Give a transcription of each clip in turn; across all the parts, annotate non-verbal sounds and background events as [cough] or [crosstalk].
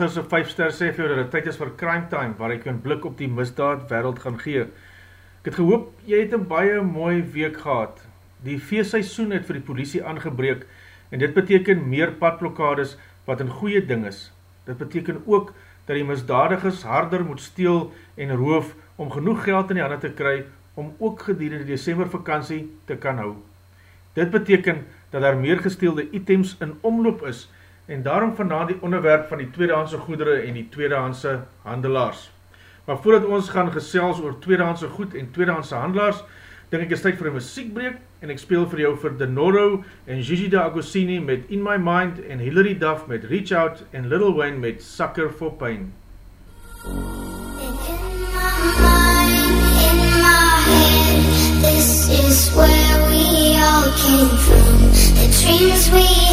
Nasser se 5 ster sê vir jou dat dit tyd is vir Crime Time waar ek 'n blik op die misdaad wêreld gaan gee. Ek het gehoop jy het 'n baie mooi week gehad. Die feesseisoen het vir die polisie aangebreek en dit beteken meer padblokkades wat 'n goeie ding is. Dit beteken ook dat die misdadigers harder moet steel en roof om genoeg geld in die hande te kry om ook gedurende die Desember vakansie te kan hou. Dit beteken dat daar meer gesteelde items in omloop is en daarom vandaan die onderwerp van die tweedehandse goedere en die tweedehandse handelaars. Maar voordat ons gaan gesels oor tweedehandse goed en tweedehandse handelaars, denk ek is tyd vir een muziekbreek en ek speel vir jou vir Denoro en Gigi D'Agostini met In My Mind en Hilary Duff met Reach Out en Little Wayne met Sucker for Pain. This is where we all came from The dreams we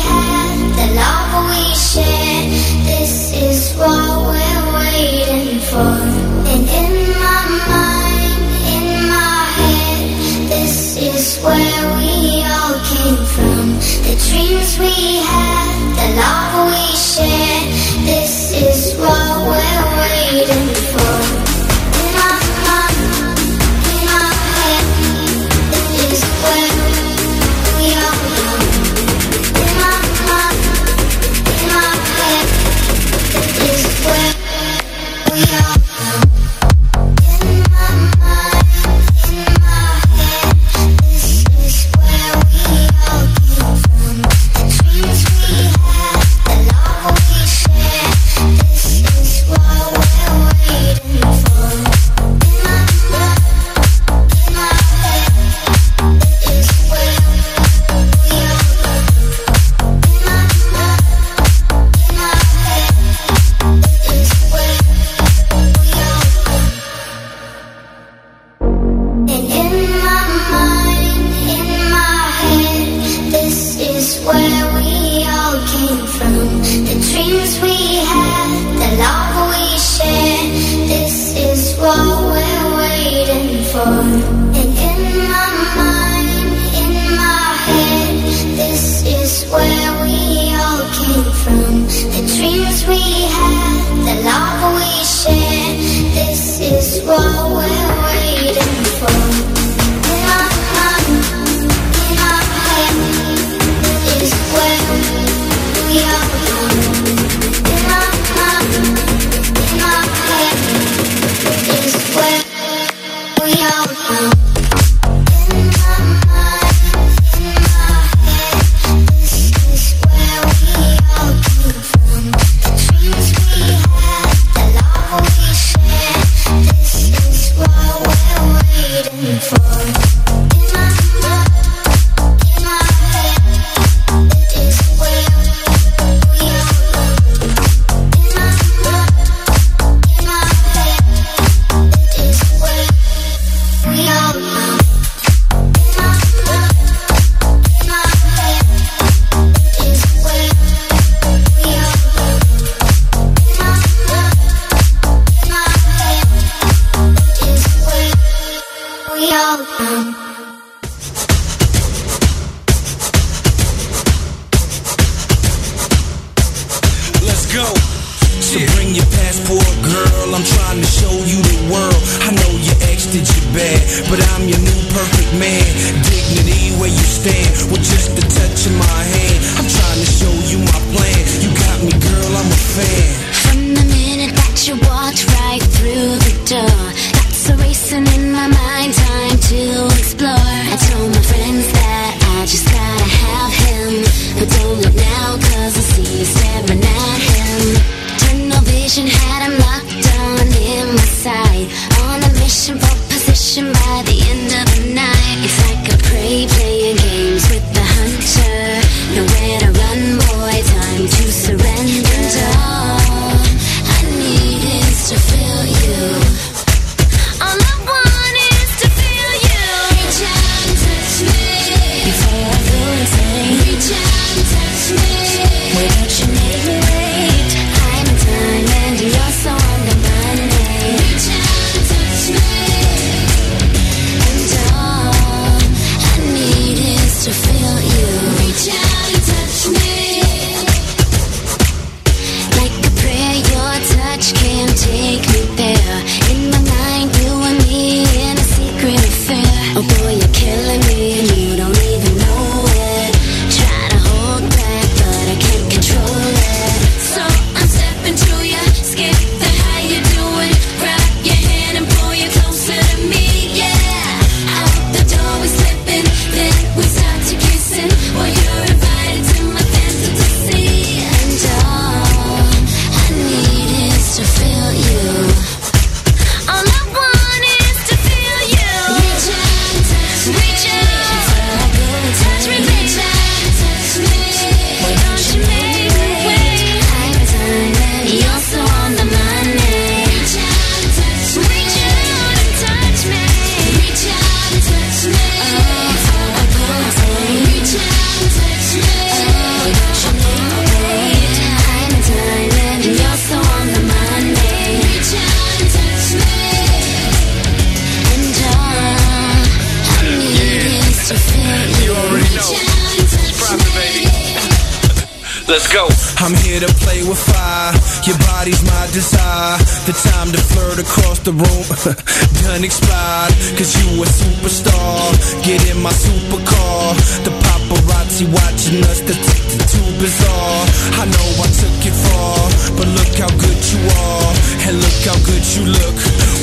play with fire. Your body's my desire. The time to flirt across the room [laughs] done expired. Cause you a superstar. Get in my supercar. The paparazzi watching us. The too bizarre. I know I took it far. But look how good you are. And look how good you look.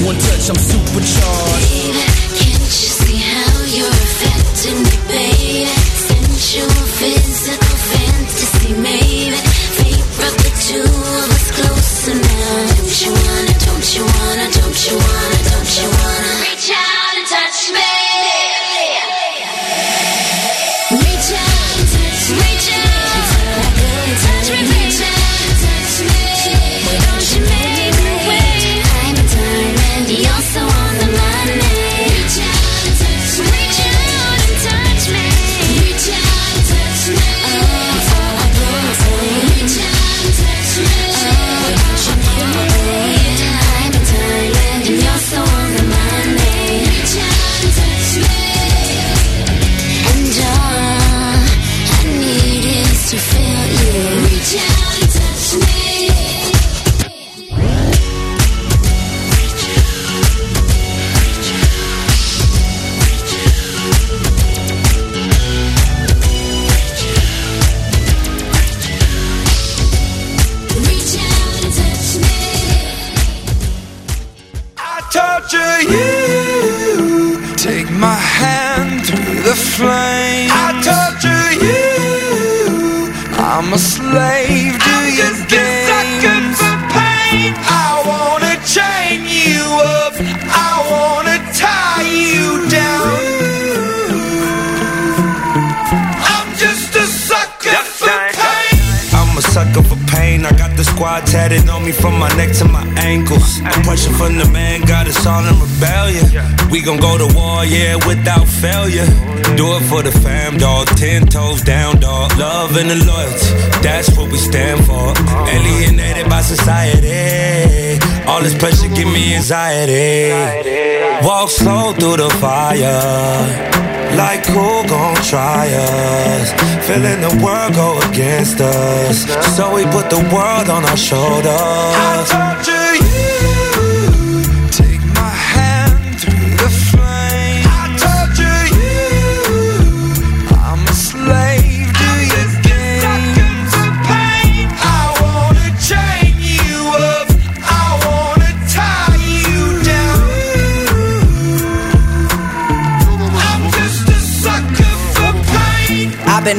One touch, I'm supercharged. Baby, can't you see how you're affecting me, baby? Sensual, physical fantasy, maybe. Brought the two of us closer now. Don't you wanna, don't you wanna, don't you wanna, don't you wanna late squad tatted on me from my neck to my ankles. The pressure from the man got us all in rebellion. We gon' go to war, yeah, without failure. Do it for the fam, dog. Ten toes down, dog. Love and the loyalty, that's what we stand for. Alienated by society. All this pressure give me anxiety. Walk slow through the fire. Like who gon' try us? Feeling the world go against us. So we put the world on our shoulders. I've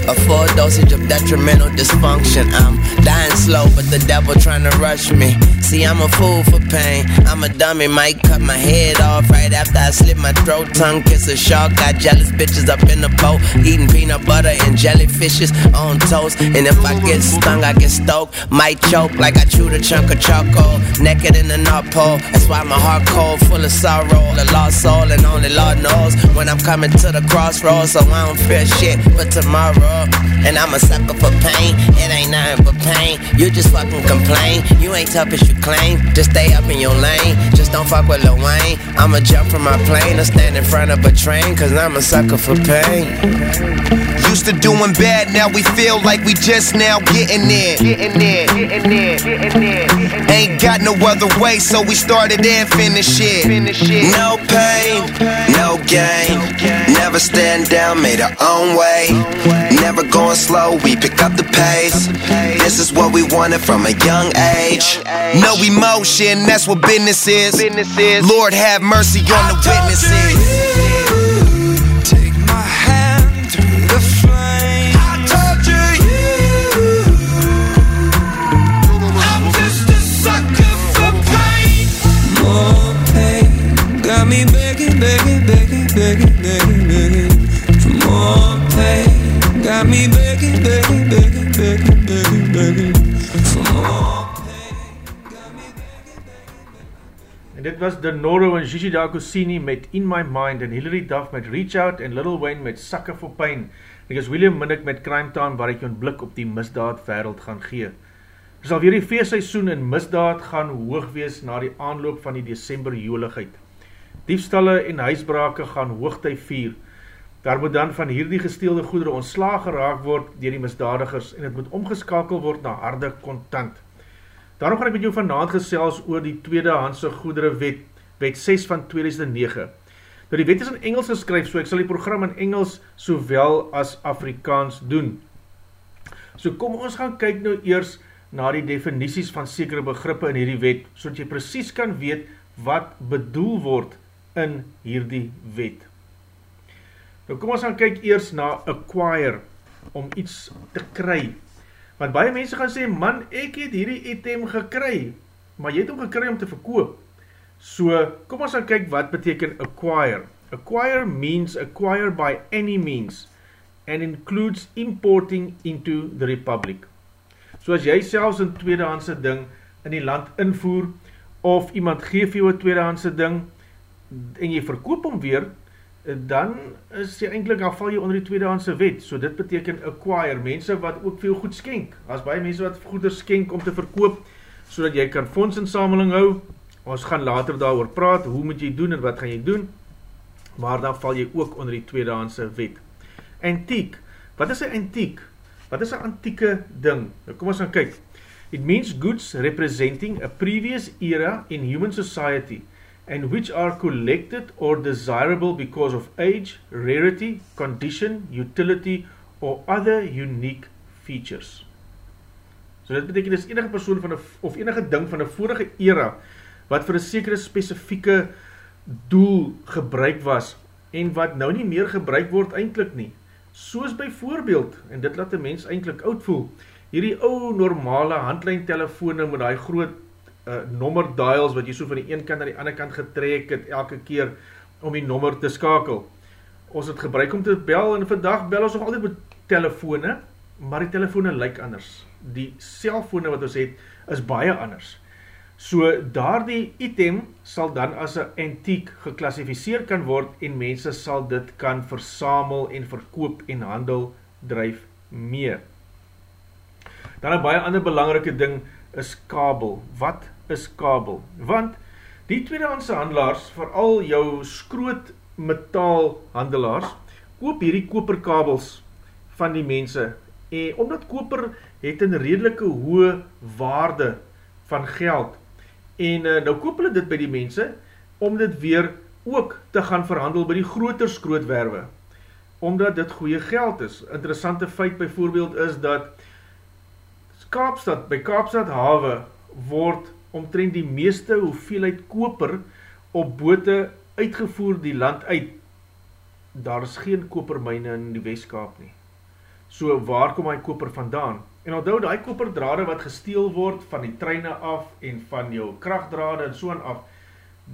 Dosage of detrimental dysfunction. I'm dying slow, but the devil trying to rush me. See, I'm a fool for pain. I'm a dummy, might cut my head off right after I slit my throat. Tongue kiss a shark. Got jealous bitches up in the boat, eating peanut butter and jellyfishes on toast. And if I get stung, I get stoked. Might choke like I chewed a chunk of charcoal. Naked in the North Pole. That's why my heart cold, full of sorrow. A lost soul, and only Lord knows when I'm coming to the crossroads. So I don't fear shit but tomorrow. And I'm a sucker for pain. It ain't nothing but pain. You just fucking complain. You ain't tough as you claim. Just stay up in your lane. Just don't fuck with Lil Wayne. I'ma jump from my plane or stand in front of a train. Cause I'm a sucker for pain. Used to doing bad, now we feel like we just now getting there. Getting there, getting there, getting there. Ain't got no other way, so we started and finished it. Finish it. No pain, no gain. Never stand down, made our own way. Never never going slow, we pick up the pace. This is what we wanted from a young age. No no emotion. That's what business is. Business is. Lord have mercy on the witnesses. got me begging, begging, begging, begging, begging, begging for more pain. Got me begging, begging, begging, begging, begging, begging for more. En dit was Denoro en Gigi D'Agostini met In My Mind en Hilary Duff met Reach Out en Little Wayne met Sucker for Pain. En ek is William Minnick met Crime Time waar ek jou een blik op die misdaad wereld gaan gee. Er sal weer die feestseisoen in misdaad gaan hoog wees na die aanloop van die December joligheid. Diefstalle en huisbrake gaan hoogtij vier. Daar moet dan van hierdie gesteelde goedere ontslaag geraak word dier die misdadigers en het moet omgeskakel word na harde kontant. Daarom gaan ek met jou vanavond gesels oor die tweedehandse goedere wet, wet 6 van 2009. Nou die wet is in Engels geskryf, so ek sal die program in Engels sowel as Afrikaans doen. So kom ons gaan kyk nou eers na die definities van sekere begrippe in hierdie wet, so jy precies kan weet wat bedoel word in hierdie wet. Nou kom ons gaan kyk eers na acquire, om iets te kry, Want baie mense gaan sê, man, ek het hierdie item gekry, maar jy het hom gekry om te verkoop. So, kom ons gaan kyk wat beteken acquire. Acquire means acquire by any means and includes importing into the republic. So as jy selfs een tweedehandse ding in die land invoer, of iemand geef jou een tweedehandse ding, en jy verkoop hom weer, dan is jy eindelijk, dan val jy onder die tweedehandse wet, so dit beteken acquire, mense wat ook veel goed skenk, as baie mense wat goeder skenk om te verkoop, so dat jy kan fondsinsameling hou, ons gaan later daar oor praat, hoe moet jy doen en wat gaan jy doen, maar dan val jy ook onder die tweedehandse wet. Antiek, wat is een antiek? Wat is een antieke ding? Nou kom ons gaan kyk. It means goods representing a previous era in human society, and which are collected or desirable because of age, rarity, condition, utility, or other unique features. So dit beteken is enige persoon van die, of enige ding van die vorige era, wat vir een sekere specifieke doel gebruik was, en wat nou nie meer gebruik word eindelijk nie. Soos by voorbeeld, en dit laat die mens eindelijk oud voel, hierdie ou normale handlijntelefoon met die groot uh, nommer dials wat jy so van die een kant na die ander kant getrek het elke keer om die nommer te skakel. Ons het gebruik om te bel en vandag bel ons nog altyd met telefone, maar die telefone lyk anders. Die cellfone wat ons het is baie anders. So daar die item sal dan as een antiek geklassificeer kan word en mense sal dit kan versamel en verkoop en handel drijf mee. Dan een baie ander belangrike ding is kabel. Wat is kabel? Want die tweedehandse handelaars, vooral jou skroot metaal handelaars, koop hierdie koperkabels van die mense. En omdat koper het een redelike hoë waarde van geld. En uh, nou koop hulle dit by die mense, om dit weer ook te gaan verhandel by die groter skrootwerwe. Omdat dit goeie geld is. Interessante feit bijvoorbeeld is dat Kaapstad, by Kaapstad Hawe, word omtrent die meeste hoeveelheid koper op bote uitgevoer die land uit. Daar is geen kopermijne in die Westkaap nie. So waar kom hy koper vandaan? En onthou die koperdrade wat gesteel word van die treine af en van jou krachtdrade en so af,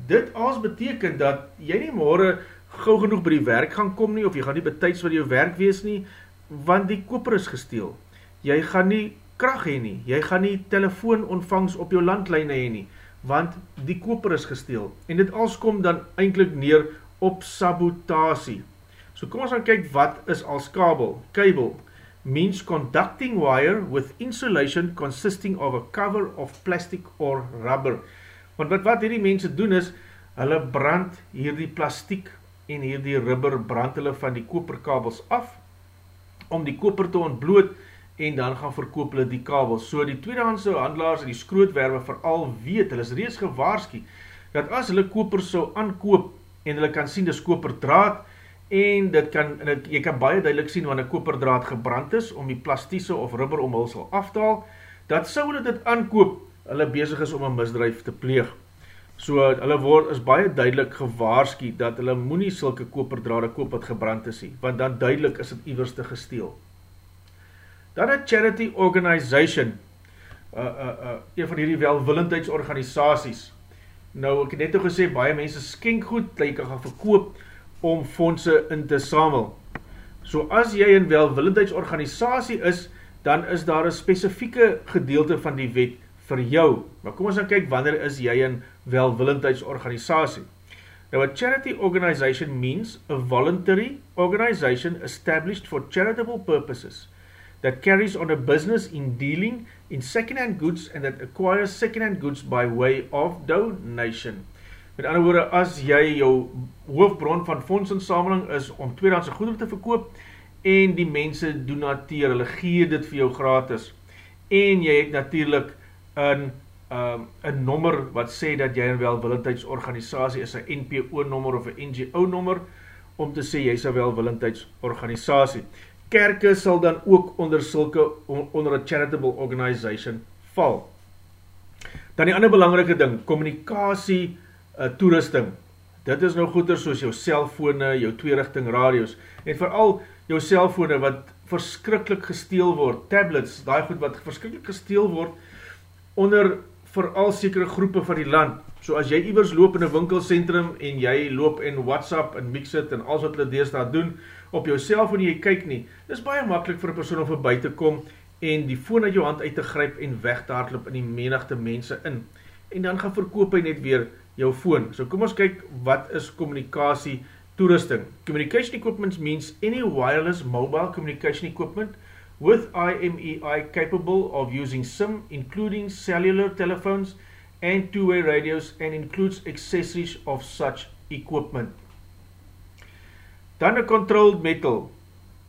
dit als beteken dat jy nie morgen gauw genoeg by die werk gaan kom nie, of jy gaan nie betijds vir jou werk wees nie, want die koper is gesteel. Jy gaan nie kracht heen nie, jy gaan nie telefoon ontvangs op jou landlijne heen nie, want die koper is gesteel, en dit als kom dan eindelijk neer op sabotasie. So kom ons gaan kyk wat is als kabel. Kabel means conducting wire with insulation consisting of a cover of plastic or rubber. Want wat wat hierdie mense doen is, hulle brand hierdie plastiek en hierdie rubber brand hulle van die koperkabels af, om die koper te ontbloot, en dan gaan verkoop hulle die kabel. So die tweedehandse handelaars en die skrootwerwe vooral weet, hulle is reeds gewaarski, dat as hulle koper so aankoop, en hulle kan sien dis koperdraad, en dit kan, en het, jy kan baie duidelik sien wanneer koperdraad gebrand is om die plastiese of rubber omhulsel af te haal, dat sou hulle dit aankoop, hulle bezig is om een misdrijf te pleeg. So, hulle word is baie duidelik gewaarski dat hulle moet nie sulke koperdrade koop wat gebrand is nie, want dan duidelik is het iwerste gesteel. Dan een charity organization, uh, uh, uh, een van hierdie welwillendheidsorganisaties. Nou, ek het net al gesê, baie mense skenk goed, dat jy kan gaan verkoop, om fondse in te samel. So as jy een welwillendheidsorganisatie is, dan is daar een specifieke gedeelte van die wet vir jou. Maar kom ons dan kyk, wanneer is jy een welwillendheidsorganisatie? Now a charity organization means a voluntary organization established for charitable purposes that carries on a business in dealing in second-hand goods and that acquires second-hand goods by way of donation. Met ander woorde, as jy jou hoofbron van fondsinsameling is om tweedehandse goederen te verkoop en die mense donateer, hulle gee dit vir jou gratis en jy het natuurlijk een, um, een nommer wat sê dat jy een welwillendheidsorganisatie is, een NPO-nommer of een NGO-nommer om te sê jy is een welwillendheidsorganisatie. Kerke sal dan ook onder sulke, onder een charitable organization val. Dan die ander belangrike ding, communicatie, uh, toerusting. Dit is nou goeder soos jou cellfone, jou tweerichting radios, en vooral jou cellfone wat verskrikkelijk gesteel word, tablets, die goed wat verskrikkelijk gesteel word, onder vooral sekere groepe van die land. So as jy iwers loop in een winkelcentrum, en jy loop in WhatsApp, en Mixit, en alles wat hulle deesdaad doen, op jou cellfone jy kyk nie, dit is baie makkelijk vir een persoon om voorbij te kom, en die phone uit jou hand uit te gryp, en weg te hardloop in die menigte mense in. En dan gaan verkoop hy net weer jou phone. So kom ons kyk wat is communicatie toerusting. Communication equipment means any wireless mobile communication equipment with IMEI e capable of using SIM including cellular telephones and two-way radios and includes accessories of such equipment. Dan a controlled metal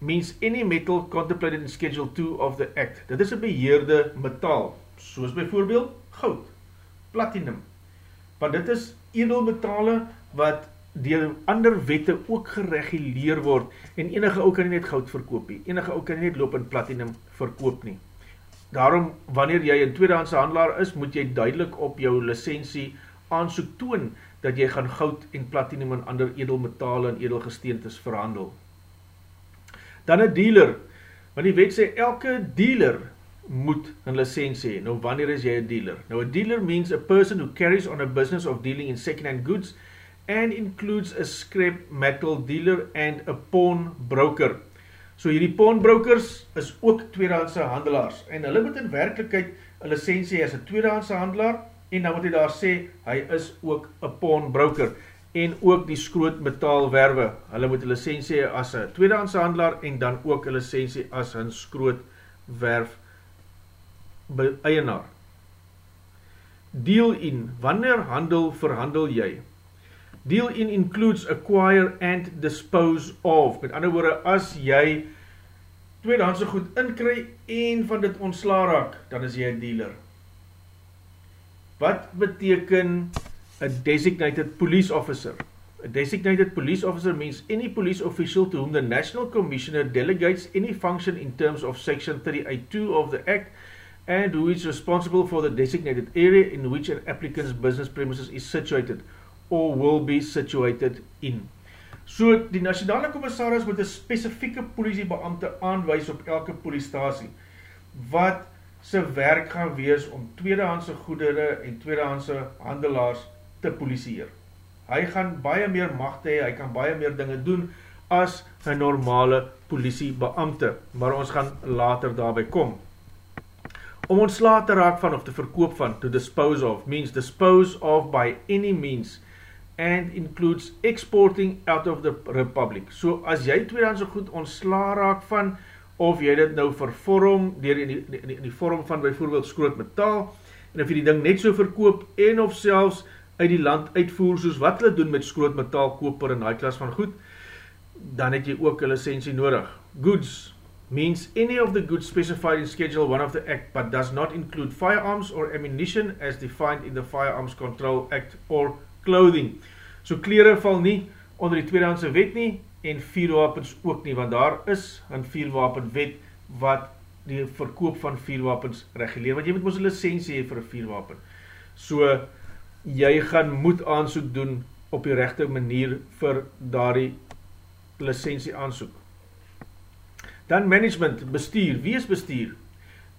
means any metal contemplated in schedule 2 of the act. Dit is een beheerde metaal, soos bijvoorbeeld goud, platinum, want dit is edelmetale wat dier ander wette ook gereguleer word, en enige ou kan nie net goud verkoop nie, enige ou kan nie net loop in platinum verkoop nie. Daarom, wanneer jy een tweedehandse handelaar is, moet jy duidelik op jou licensie aansoek toon, dat jy gaan goud en platinum en ander edelmetale en edelgesteentes verhandel. Dan een dealer, want die wet sê, elke dealer moet een licensie hee. Nou, wanneer is jy een dealer? Nou, a dealer means a person who carries on a business of dealing in second-hand goods and includes a scrap metal dealer and a pawn broker. So, hierdie pawnbrokers is ook tweedehandse handelaars en hulle moet in werkelijkheid een licensie as een tweedehandse handelaar en dan moet hy daar sê, hy is ook een pawnbroker en ook die skroot metaalwerwe. Hulle moet een licensie as een tweedehandse handelaar en dan ook een licensie as een skroot werf eienaar. Deal in, wanneer handel verhandel jy? Deal in includes acquire and dispose of. Met ander woorde, as jy tweedehandse goed inkry en van dit ontsla raak, dan is jy een dealer. Wat beteken a designated police officer? A designated police officer means any police official to whom the National Commissioner delegates any function in terms of section 38.2 of the Act and who is responsible for the designated area in which an applicant's business premises is situated or will be situated in. So, die nationale commissaris moet een specifieke politiebeamte aanwijs op elke poliestasie, wat sy werk gaan wees om tweedehandse goedere en tweedehandse handelaars te polisieer. Hy gaan baie meer macht hee, hy kan baie meer dinge doen as een normale politiebeamte, maar ons gaan later daarby kom. Om ontsla te raak van of te verkoop van, to dispose of, means dispose of by any means and includes exporting out of the republic. So as jy tweedehandse goed ontsla raak van, of jy dit nou vervorm, dier in die, in die, in die vorm van bijvoorbeeld skroot metaal, en of jy die ding net so verkoop, en of selfs uit die land uitvoer, soos wat hulle doen met skroot metaal, koper en die klas van goed, dan het jy ook een licensie nodig. Goods, means any of the goods specified in Schedule 1 of the Act but does not include firearms or ammunition as defined in the Firearms Control Act or clothing. So kleren val nie onder die tweedehandse wet nie en vuurwapens ook nie, want daar is 'n vuurwapenwet wat die verkoop van vuurwapens reguleer, want jy moet mos 'n lisensie hê vir 'n vuurwapen. So jy gaan moet aansoek doen op die regte manier vir daardie lisensie aansoek. Dan management, bestuur. Wie is bestuur?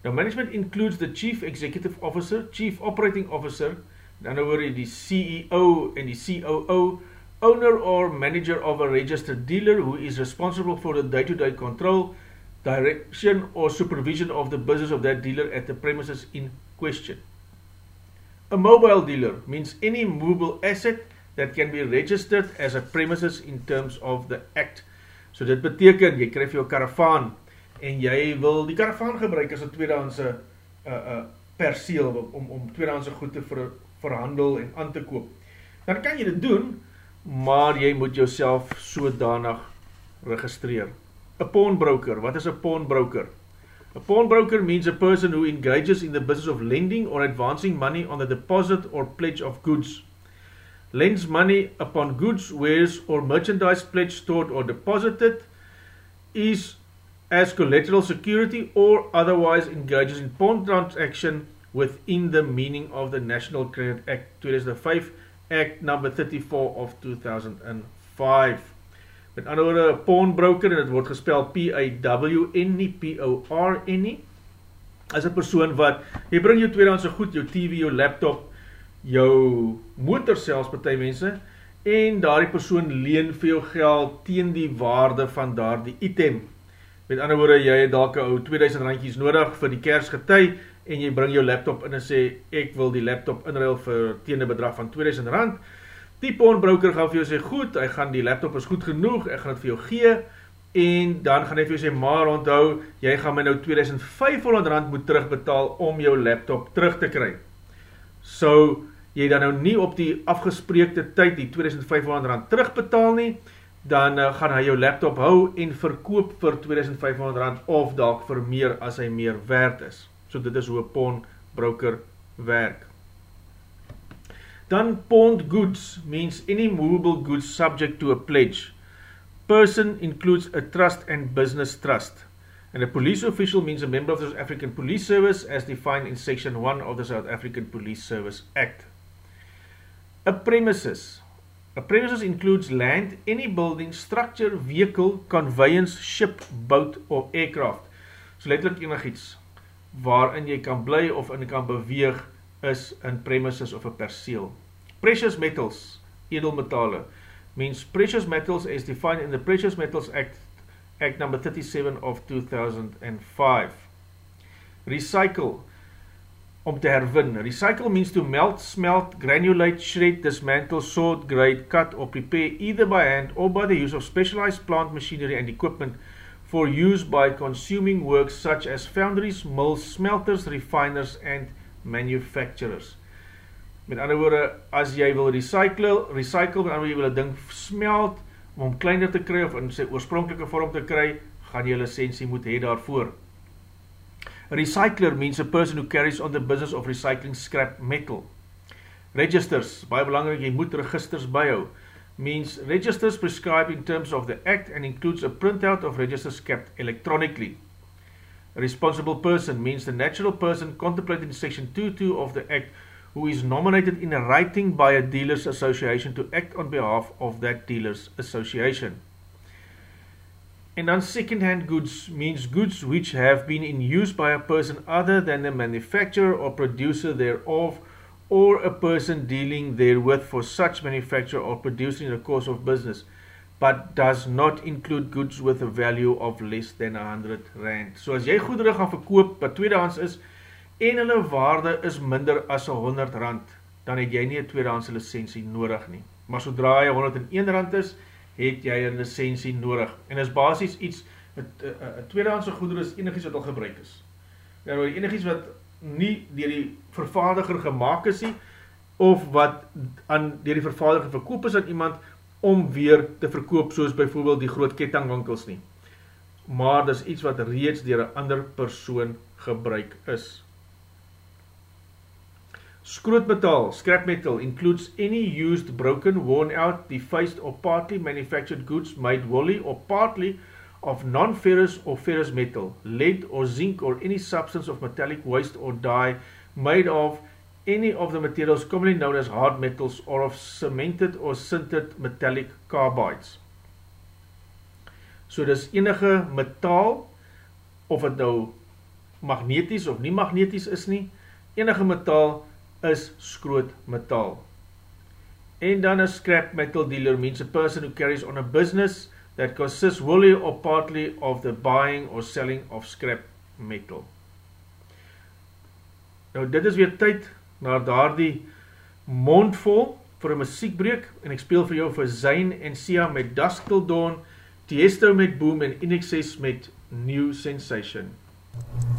Nou management includes the chief executive officer, chief operating officer, dan oor die CEO en die COO, owner or manager of a registered dealer who is responsible for the day-to-day -day control, direction or supervision of the business of that dealer at the premises in question. A mobile dealer means any movable asset that can be registered as a premises in terms of the act. So dit beteken jy kry vir jou karavaan en jy wil die karavaan gebruik as 'n tweedehandse uh, uh, perseel om om tweedehandse goed te ver, verhandel en aan te koop. Dan kan jy dit doen, maar jy moet jouself sodanig registreer. 'n Pawnbroker, wat is 'n pawnbroker? A pawnbroker means a person who engages in the business of lending or advancing money on the deposit or pledge of goods. Lends money upon goods, wares or merchandise pledged, stored or deposited is as collateral security or otherwise engages in pawn transaction within the meaning of the National Credit Act 2005 Act number 34 of 2005. Met ander woorde pawnbroker en dit word gespel P A W N nie P O R N nie. As 'n persoon wat jy bring jou tweedehandse goed, jou TV, jou laptop, jou motor selfs party mense en daardie persoon leen vir jou geld teen die waarde van daardie item. Met ander woorde, jy het dalk 'n ou 2000 randjies nodig vir die Kersgety en jy bring jou laptop in en sê ek wil die laptop inruil vir teen 'n bedrag van 2000 rand. Die pawnbroker gaan vir jou sê, goed, hy gaan die laptop is goed genoeg, ek gaan het vir jou gee, en dan gaan hy vir jou sê, maar onthou, jy gaan my nou 2500 rand moet terugbetaal om jou laptop terug te kry. So, jy dan nou nie op die afgespreekte tyd die 2500 rand terugbetaal nie, dan uh, gaan hy jou laptop hou en verkoop vir 2500 rand of dalk vir meer as hy meer werd is. So dit is hoe 'n pawnbroker werk. Dan pawned goods means any movable goods subject to a pledge. Person includes a trust and business trust. And a police official means a member of the South African Police Service as defined in section 1 of the South African Police Service Act. A premises. A premises includes land, any building, structure, vehicle, conveyance, ship, boat or aircraft. So letterlik enigiets waarin jy kan bly of in kan beweeg is in premises of 'n perseel. Precious metals, edelmetale, means precious metals as defined in the Precious Metals Act, Act number 37 of 2005. Recycle, om te herwin. Recycle means to melt, smelt, granulate, shred, dismantle, sort, grade, cut or prepare either by hand or by the use of specialized plant machinery and equipment for use by consuming works such as foundries, mills, smelters, refiners and manufacturers. Met ander woorde, as jy wil recycle, recycle, met ander woorde, jy wil 'n ding smelt om hom kleiner te kry of in sy oorspronklike vorm te kry, gaan jy 'n lisensie moet hê daarvoor. A recycler means a person who carries on the business of recycling scrap metal. Registers, baie belangrik, jy moet registers byhou. Means registers prescribed in terms of the act and includes a printout of registers kept electronically. A responsible person means the natural person contemplated in section 22 of the act who is nominated in writing by a dealers association to act on behalf of that dealers association. And then second-hand goods means goods which have been in use by a person other than the manufacturer or producer thereof or a person dealing therewith for such manufacture or producer in the course of business but does not include goods with a value of less than 100 rand. So as jy goedere gaan verkoop wat tweedehands is, en hulle waarde is minder as 100 rand, dan het jy nie 'n tweedehandse lisensie nodig nie. Maar sodra hy 101 rand is, het jy 'n lisensie nodig. En is basies iets 'n tweedehandse goedere is enigiets wat al gebruik is. Nou enigiets wat nie deur die vervaardiger gemaak is nie of wat aan deur die vervaardiger verkoop is aan iemand om weer te verkoop soos byvoorbeeld die groot kettingwinkels nie. Maar dis iets wat reeds deur 'n ander persoon gebruik is. Skrootmetaal, scrap metal, includes any used, broken, worn out, defaced or partly manufactured goods made wholly or partly of non-ferrous or ferrous metal, lead or zinc or any substance of metallic waste or dye made of any of the materials commonly known as hard metals or of cemented or sintered metallic carbides. So dis enige metaal, of het nou magneties of nie magneties is nie, enige metaal is skroot metaal. En dan is scrap metal dealer means a person who carries on a business that consists wholly or partly of the buying or selling of scrap metal. Nou dit is weer tyd na daar die mondvol vir een muziekbreek en ek speel vir jou vir Zayn en Sia met Dusk Till Dawn, Tiesto met Boom en Inexcess met New Sensation. MUZIEK Not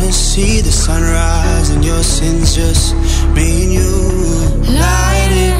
Wanna see the sunrise and your sins just me and you. Light it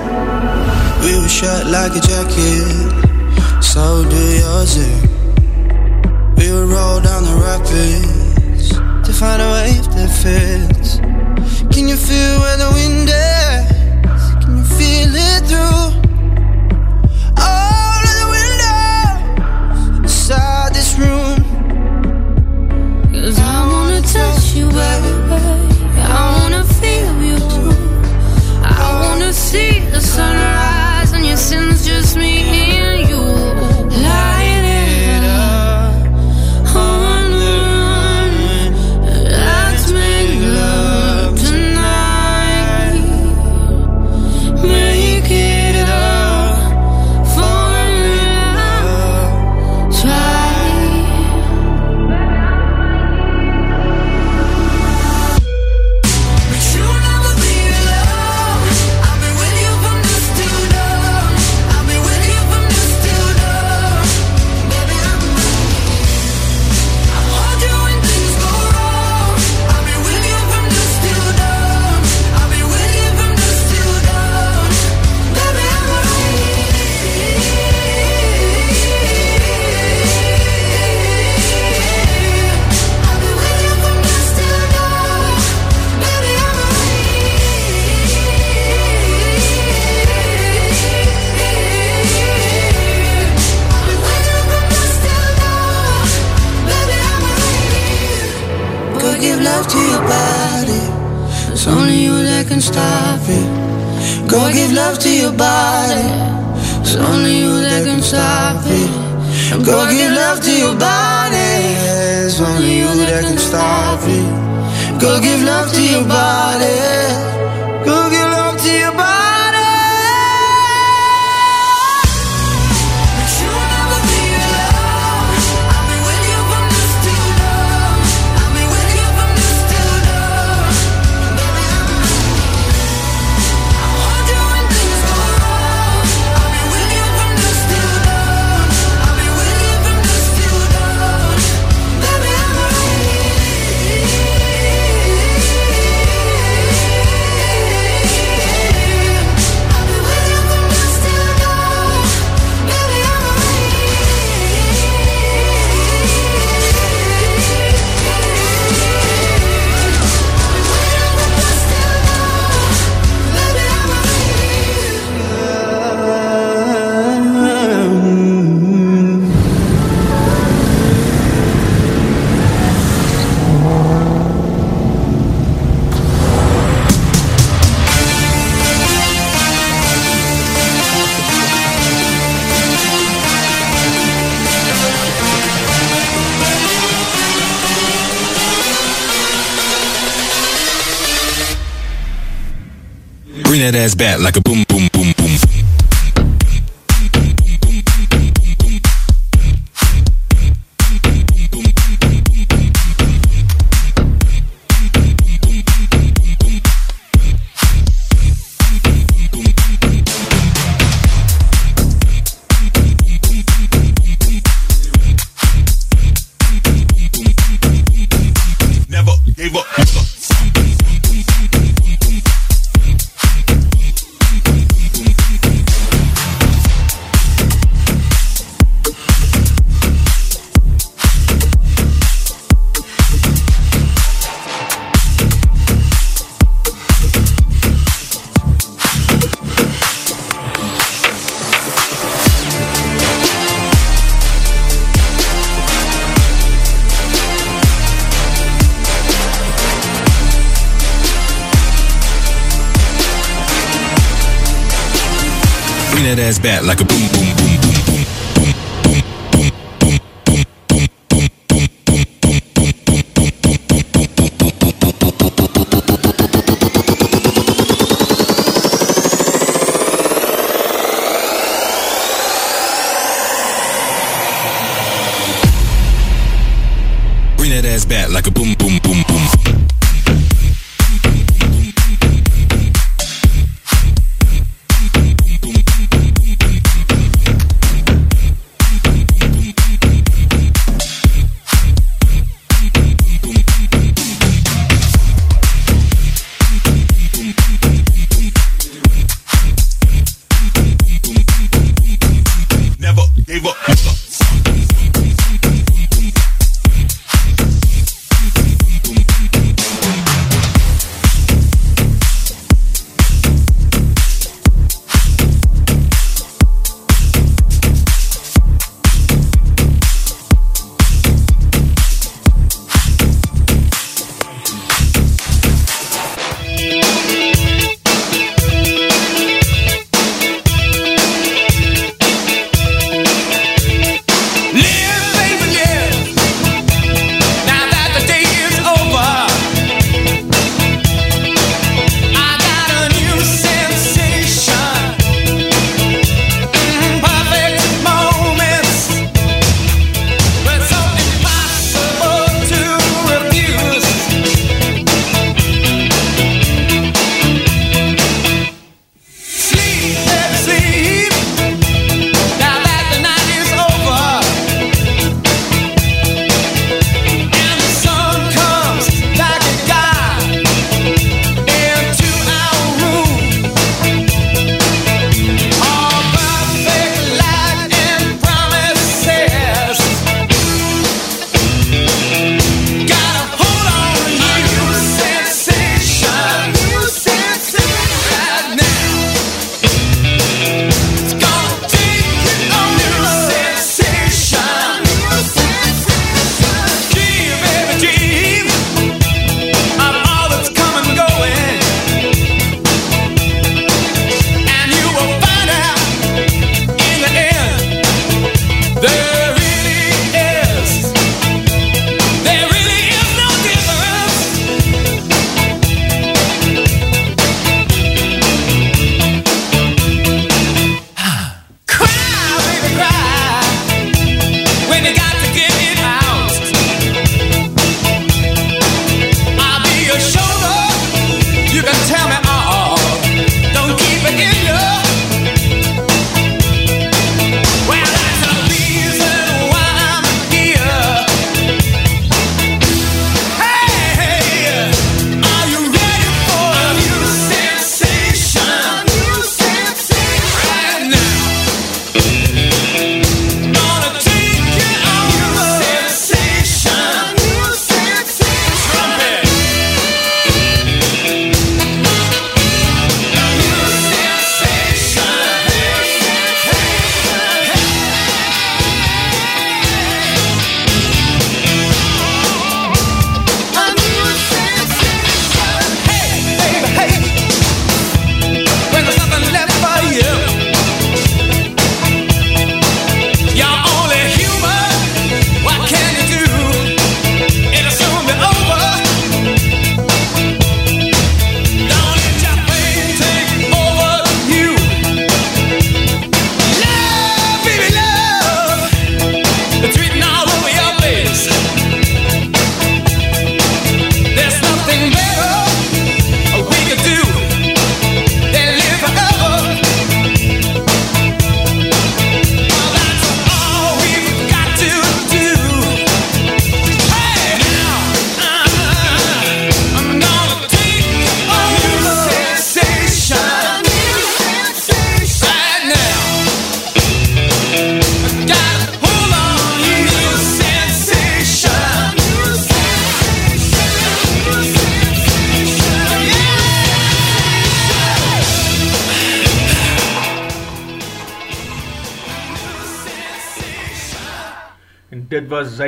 We were shot like a jacket, so do yours. eh? We would roll down the rapids to find a wave that fits. Can you feel where the wind is? Can you feel it through like a boom. that ass back like a boom boom.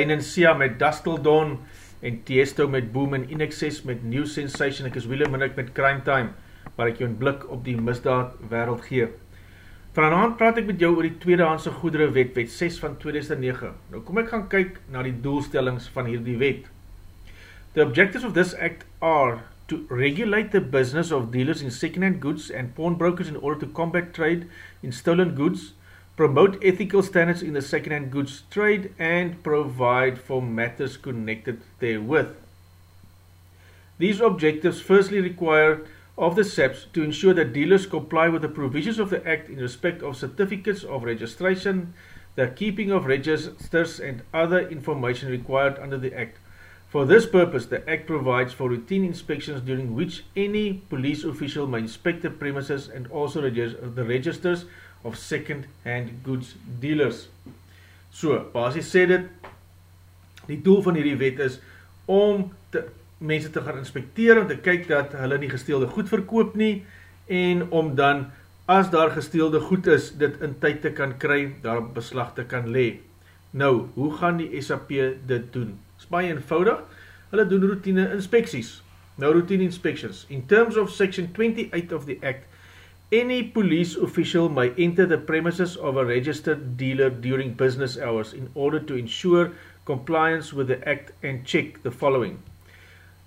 Zayn en Sia met Dustle Dawn en Tiesto met Boom en Inexcess met New Sensation. Ek is Willem Minnick met Crime Time, waar ek jou een blik op die misdaad wereld gee. Vanavond praat ek met jou oor die tweedehandse goedere wet, wet 6 van 2009. Nou kom ek gaan kyk na die doelstellings van hierdie wet. The objectives of this act are to regulate the business of dealers in second-hand goods and pawnbrokers in order to combat trade in stolen goods, promote ethical standards in the second-hand goods trade, and provide for matters connected therewith. These objectives firstly require of the SEPs to ensure that dealers comply with the provisions of the Act in respect of certificates of registration, the keeping of registers, and other information required under the Act. For this purpose, the Act provides for routine inspections during which any police official may inspect the premises and also the registers of second-hand goods dealers. So, basis sê dit, die doel van hierdie wet is om te, mense te gaan inspecteer, om te kyk dat hulle nie gesteelde goed verkoop nie, en om dan, as daar gesteelde goed is, dit in tyd te kan kry, daar beslag te kan lee. Nou, hoe gaan die SAP dit doen? is baie eenvoudig, hulle doen routine inspecties. Nou routine inspections. In terms of section 28 of the act, any police official may enter the premises of a registered dealer during business hours in order to ensure compliance with the act and check the following.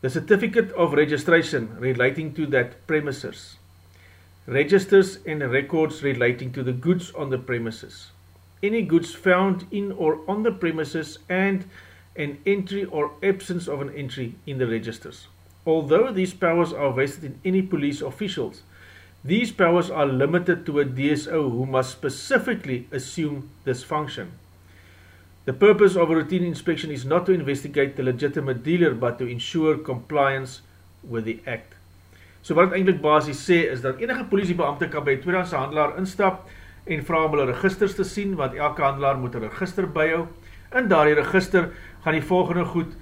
The certificate of registration relating to that premises. Registers and records relating to the goods on the premises. Any goods found in or on the premises and an entry or absence of an entry in the registers. Although these powers are vested in any police officials, these powers are limited to a DSO who must specifically assume this function. The purpose of a routine inspection is not to investigate the legitimate dealer but to ensure compliance with the act. So wat het eindelijk basis sê is dat enige politiebeamte kan by tweedehandse handelaar instap en vraag om hulle registers te sien, want elke handelaar moet een register byhou. In daar die register gaan die volgende goed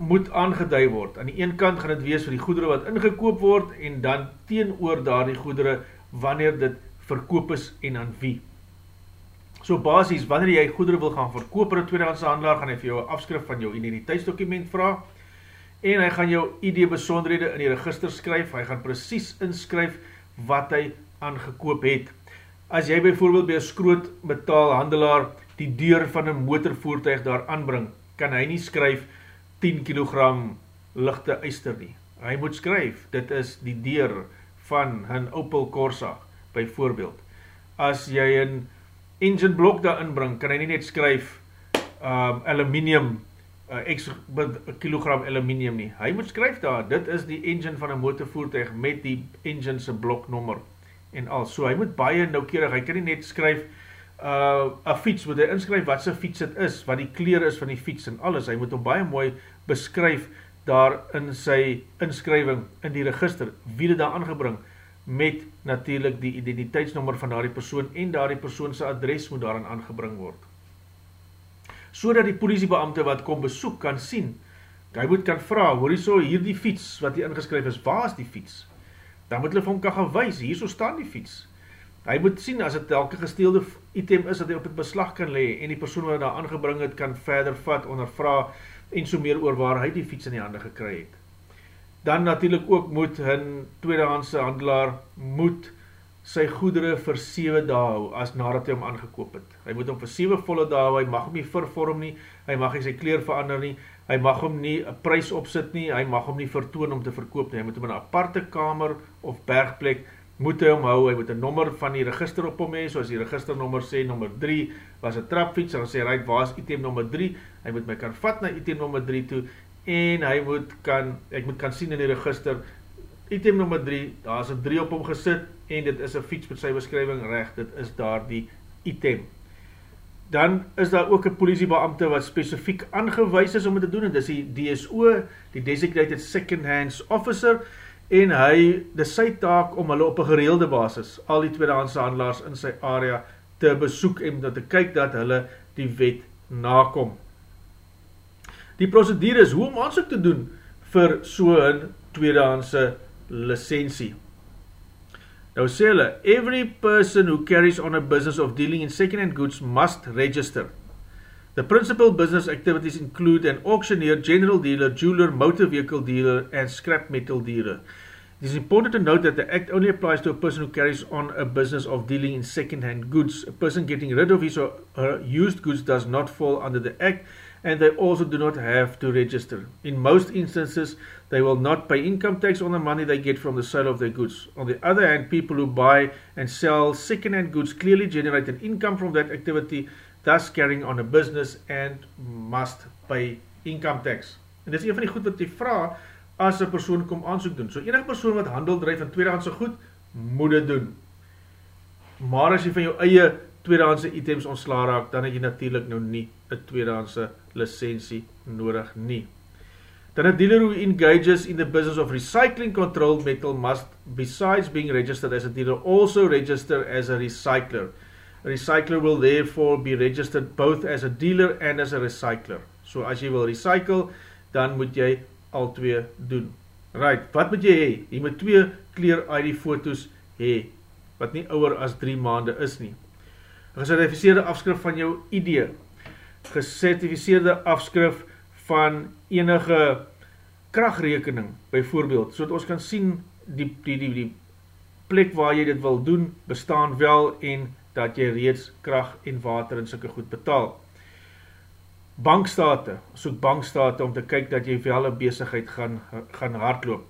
moet aangeduid word. Aan die een kant gaan het wees vir die goedere wat ingekoop word en dan teen oor daar die goedere wanneer dit verkoop is en aan wie. So basis, wanneer jy goedere wil gaan verkoop in een tweedehandse handelaar, gaan hy vir jou een afskrif van jou identiteitsdokument vraag en hy gaan jou ID besonderhede in die register skryf, hy gaan precies inskryf wat hy aangekoop het. As jy bijvoorbeeld by een skroot betaalhandelaar die deur van een motorvoertuig daar aanbring, kan hy nie skryf 10 kg lichte eister nie. Hy moet skryf, dit is die deur van een Opel Corsa, bijvoorbeeld. As jy een engine blok daar inbring, kan hy nie net skryf um, aluminium, uh, x kilogram aluminium nie. Hy moet skryf daar, dit is die engine van een motorvoertuig met die engine se bloknummer en al. So hy moet baie noukeurig, hy kan nie net skryf uh, a fiets, moet hy inskryf wat sy fiets het is, wat die kleur is van die fiets en alles, hy moet hom baie mooi beskryf daar in sy inskrywing in die register, wie dit daar aangebring, met natuurlijk die identiteitsnummer van daar die persoon en daar die persoon sy adres moet daarin aangebring word. So dat die politiebeamte wat kom besoek kan sien, hy moet kan vraag, hoor jy so, hier die fiets wat hier ingeskryf is, waar is die fiets? Dan moet hulle vir hom kan gaan wees, hier so staan die fiets. Hy moet sien as het elke gesteelde item is dat hy op het beslag kan lee en die persoon wat daar aangebring het kan verder vat, ondervra en so meer oor waar hy die fiets in die hande gekry het. Dan natuurlijk ook moet hun tweedehandse handelaar moet sy goedere vir 7 dae hou as nadat hy hom aangekoop het. Hy moet hom vir 7 volle dae hou, hy mag hom nie vervorm nie, hy mag nie sy kleer verander nie, hy mag hom nie een prijs opsit nie, hy mag hom nie vertoon om te verkoop nie, hy moet hom in een aparte kamer of bergplek moet hy omhou, hy moet een nommer van die register op hom hee, soos die registernummer sê, nummer 3, was een trapfiets, en sê, right, waar is item nummer 3, hy moet my kan vat na item nummer 3 toe, en hy moet kan, ek moet kan sien in die register, item nummer 3, daar is een 3 op hom gesit, en dit is een fiets met sy beskrywing recht, dit is daar die item. Dan is daar ook een politiebeamte wat specifiek aangewees is om het te doen, en dit is die DSO, die Designated Second Hands Officer, en hy, dit is sy taak om hulle op een gereelde basis, al die tweedehandse handelaars in sy area, te besoek en te kyk dat hulle die wet nakom. Die procedure is hoe om aansoek te doen vir so een tweedehandse licensie. Nou sê hulle, every person who carries on a business of dealing in second-hand goods must register. The principal business activities include an auctioneer, general dealer, jeweler, motor vehicle dealer, and scrap metal dealer. It is important to note that the Act only applies to a person who carries on a business of dealing in second-hand goods. A person getting rid of his or her used goods does not fall under the Act, and they also do not have to register. In most instances, they will not pay income tax on the money they get from the sale of their goods. On the other hand, people who buy and sell second-hand goods clearly generate an income from that activity, thus carrying on a business and must pay income tax. En dis een van die goed wat jy vra as 'n persoon kom aansoek doen. So enige persoon wat handel dryf in tweedehandse goed, moet dit doen. Maar as jy van jou eie tweedehandse items ontslaa raak, dan het jy natuurlik nou nie 'n tweedehandse lisensie nodig nie. Then a dealer who engages in the business of recycling controlled metal must, besides being registered as a dealer, also register as a recycler. Recycler will therefore be registered both as a dealer and as a recycler. So as jy wil recycle, dan moet jy al twee doen. Right, wat moet jy hê? Jy moet twee kleur ID foto's hê wat nie ouer as 3 maande is nie. 'n Gesertifiseerde afskrif van jou ID. Gesertifiseerde afskrif van enige kragrekening byvoorbeeld, sodat ons kan sien die die die die plek waar jy dit wil doen bestaan wel en dat jy reeds krag en water en sulke goed betaal. Bankstate, soek bankstate om te kyk dat jy wel 'n besigheid gaan gaan hardloop.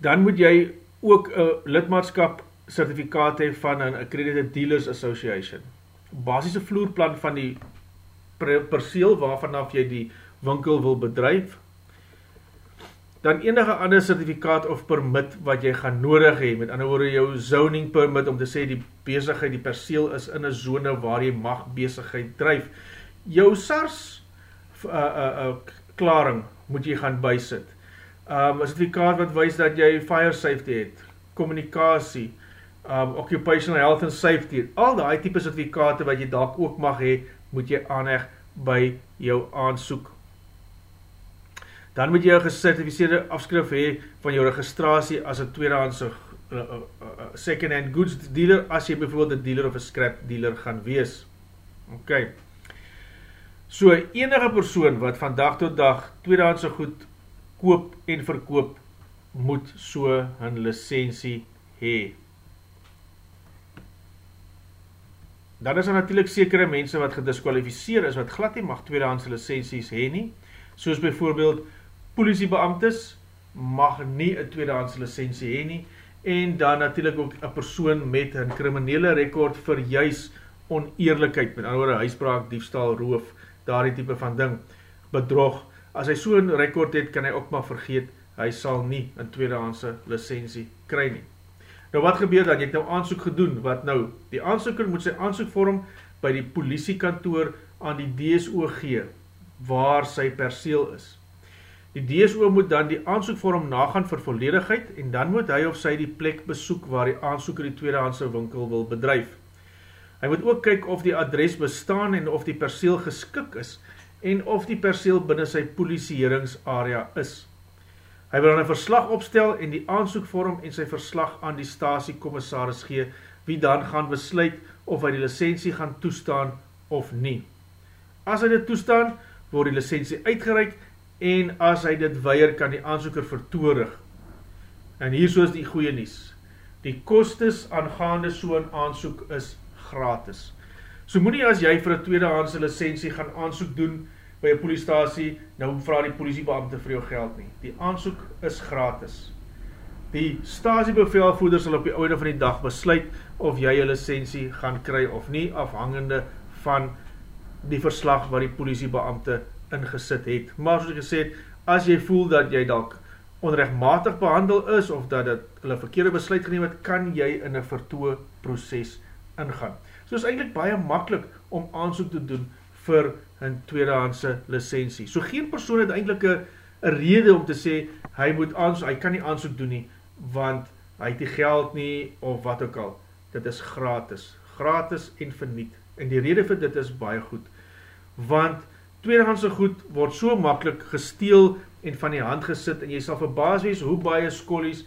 Dan moet jy ook 'n lidmaatskap sertifikaat hê van 'n Accredited Dealers Association. Basiese vloerplan van die perseel waarvanaf jy die winkel wil bedryf. Dan enige ander sertifikaat of permit wat jy gaan nodig hê, met ander woorde jou zoning permit om te sê die besigheid, die perseel is in 'n sone waar jy mag besigheid dryf. Jou SARS uh uh, uh klaring moet jy gaan bysit. Um 'n sertifikaat wat wys dat jy fire safety het, kommunikasie, um occupational health and safety. Al daai tipe sertifikate wat jy dalk ook mag hê, moet jy aanheg by jou aansoek. Dan moet jy 'n gesertifiseerde afskrif hê van jou registrasie as 'n tweedehandse uh, uh, uh, second hand goods dealer as jy byvoorbeeld 'n dealer of 'n scrap dealer gaan wees. OK. So enige persoon wat van dag tot dag tweedehandse goed koop en verkoop moet so 'n lisensie hê. Dan is daar natuurlik sekere mense wat gediskwalifiseer is wat glad nie mag tweedehandse lisensies hê nie, soos byvoorbeeld polisiebeamptes mag nie 'n tweedehandse lisensie hê nie en dan natuurlik ook 'n persoon met 'n kriminele rekord vir juis oneerlikheid, met ander woorde huisbraak, diefstal, roof, daardie tipe van ding, bedrog. As hy so 'n rekord het, kan hy ook maar vergeet hy sal nie 'n tweedehandse lisensie kry nie. Nou wat gebeur dan? Jy het nou aansoek gedoen. Wat nou? Die aansoeker moet sy aansoekvorm by die polisiekantoor aan die DSO gee waar sy perseel is. Die DSO moet dan die aansoekvorm nagaan vir volledigheid en dan moet hy of sy die plek besoek waar die aansoeker die tweedehandse winkel wil bedryf. Hy moet ook kyk of die adres bestaan en of die perseel geskik is en of die perseel binne sy polisieeringsarea is. Hy wil dan 'n verslag opstel en die aansoekvorm en sy verslag aan die stasiekommissaris gee, wie dan gaan besluit of hy die lisensie gaan toestaan of nie. As hy dit toestaan, word die lisensie uitgereik en as hy dit weier, kan die aansoeker vertoorig. En hierso is die goeie nuus. Die kostes aangaande so 'n aansoek is gratis. So moenie as jy vir 'n tweedehandse lisensie gaan aansoek doen by 'n polisiestasie, nou vra die polisiebeampte vir jou geld nie. Die aansoek is gratis. Die stasiebevelvoerder sal op die einde van die dag besluit of jy 'n lisensie gaan kry of nie afhangende van die verslag wat die polisiebeampte ingesit het. Maar soos ek gesê het, as jy voel dat jy dalk onregmatig behandel is of dat dit hulle verkeerde besluit geneem het, kan jy in 'n vertoë proses ingaan. So is eintlik baie maklik om aansoek te doen vir 'n tweedehandse lisensie. So geen persoon het eintlik 'n 'n rede om te sê hy moet aansoek, hy kan nie aansoek doen nie want hy het nie geld nie of wat ook al. Dit is gratis. Gratis en verniet. En die rede vir dit is baie goed. Want tweedehandse goed word so maklik gesteel en van die hand gesit en jy sal verbaas wees hoe baie skollies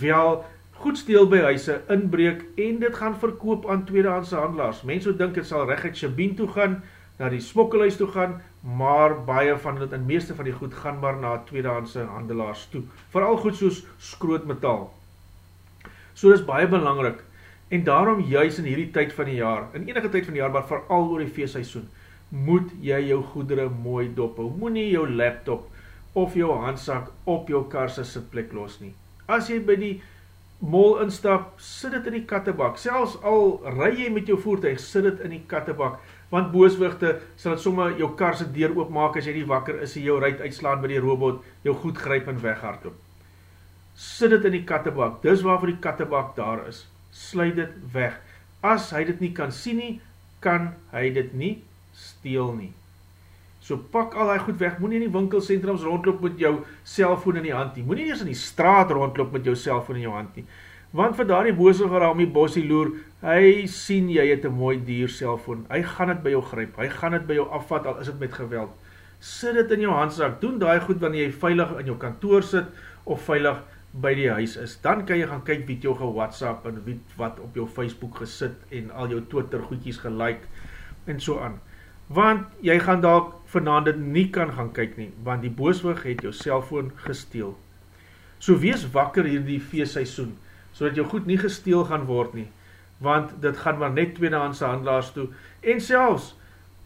wel goed steel by huise, inbreek en dit gaan verkoop aan tweedehandse handelaars. Mense sou dink dit sal reg uit Shabien toe gaan, na die smokkelhuis toe gaan, maar baie van dit en meeste van die goed gaan maar na tweedehandse handelaars toe. Veral goed soos skrootmetaal. So dis baie belangrik en daarom juis in hierdie tyd van die jaar, in enige tyd van die jaar, maar veral oor die feestseisoen, moet jy jou goedere mooi dophou. Moenie jou laptop of jou handsak op jou kar se sitplek los nie. As jy by die mall instap, sit dit in die kattebak. Selfs al ry jy met jou voertuig, sit dit in die kattebak, want booswigte sal dit sommer jou kar se deur oopmaak as jy nie wakker is, jy jou ruit uitslaan by die robot, jou goed gryp en weghardloop. Sit dit in die kattebak. Dis waarvoor die kattebak daar is. Sluit dit weg. As hy dit nie kan sien nie, kan hy dit nie steel nie. So pak al daai goed weg. Moenie in die winkelsentrums rondloop met jou selfoon in die hand nie. Moenie eers in die straat rondloop met jou selfoon in jou hand nie. Want vir daardie bose geraam die bossie loer, hy sien jy het 'n mooi duur selfoon. Hy gaan dit by jou gryp. Hy gaan dit by jou afvat al is dit met geweld. Sit dit in jou handsak. Doen daai goed wanneer jy veilig in jou kantoor sit of veilig by die huis is. Dan kan jy gaan kyk wie jou ge-WhatsApp en wie wat op jou Facebook gesit en al jou Twitter goedjies gelike en so aan. Want jy gaan dalk vanaand dit nie kan gaan kyk nie, want die booswig het jou selfoon gesteel. So wees wakker hierdie feesseisoen, sodat jou goed nie gesteel gaan word nie, want dit gaan maar net tweedehandse handelaars toe, en selfs,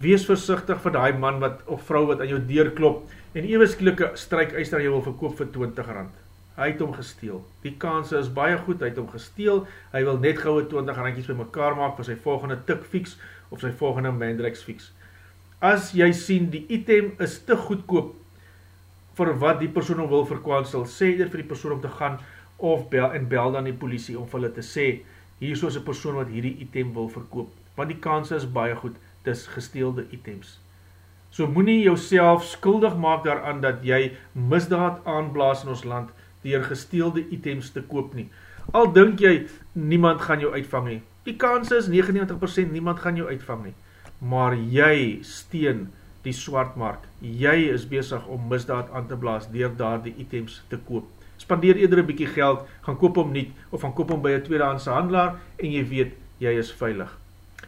wees versigtig vir die man wat, of vrou wat aan jou deur klop, en eweskielike strijk eis daar jy wil verkoop vir 20 rand. Hy het hom gesteel. Die kanse is baie goed, hy het hom gesteel, hy wil net gouwe 20 randjies by mekaar maak vir sy volgende tik fix, of sy volgende Mandrex fix. As jy sien die item is te goedkoop vir wat die persoon wil verkwansel, sê dit vir die persoon om te gaan of bel en bel dan die polisie om vir hulle te sê hier is 'n persoon wat hierdie item wil verkoop, want die kanse is baie goed, dis gesteelde items. So moenie jouself skuldig maak daaraan dat jy misdaad aanblaas in ons land deur gesteelde items te koop nie. Al dink jy niemand gaan jou uitvang nie. Die kans is 99% niemand gaan jou uitvang nie. Maar jy steen die swartmark. Jy is besig om misdaad aan te blaas deur daardie items te koop. Spandeer eerder 'n bietjie geld, gaan koop hom nuut of gaan koop hom by 'n tweedehandse handelaar en jy weet jy is veilig.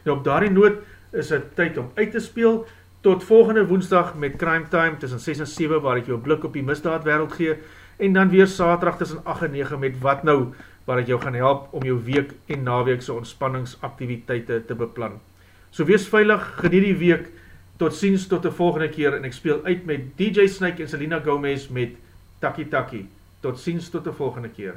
Nou op daardie noot is dit tyd om uit te speel. Tot volgende Woensdag met Crime Time tussen 6 en 7 waar ek jou blik op die misdaad wêreld gee en dan weer Saterdag tussen 8 en 9 met wat nou waar ek jou gaan help om jou week en naweek se ontspanningsaktiwiteite te beplan. So wees veilig, geniet die week. Totsiens tot 'n volgende keer en ek speel uit met DJ Snake en Selena Gomez met Taki Taki. Totsiens tot 'n volgende keer.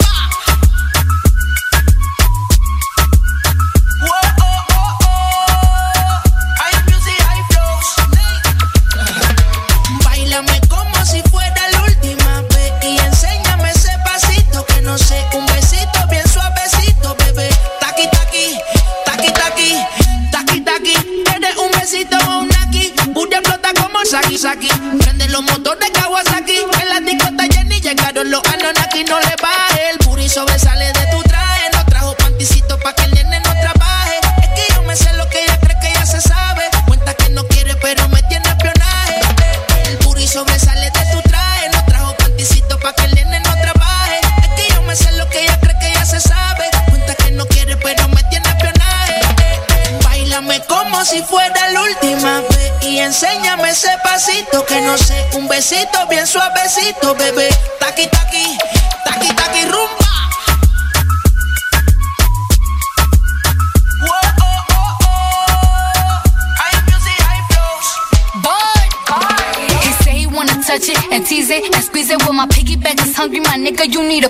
pasito, bebé. Taqui, taqui, taqui, taqui, rumba. Touch it and tease it and squeeze it. When my piggyback is hungry, my nigga, you need a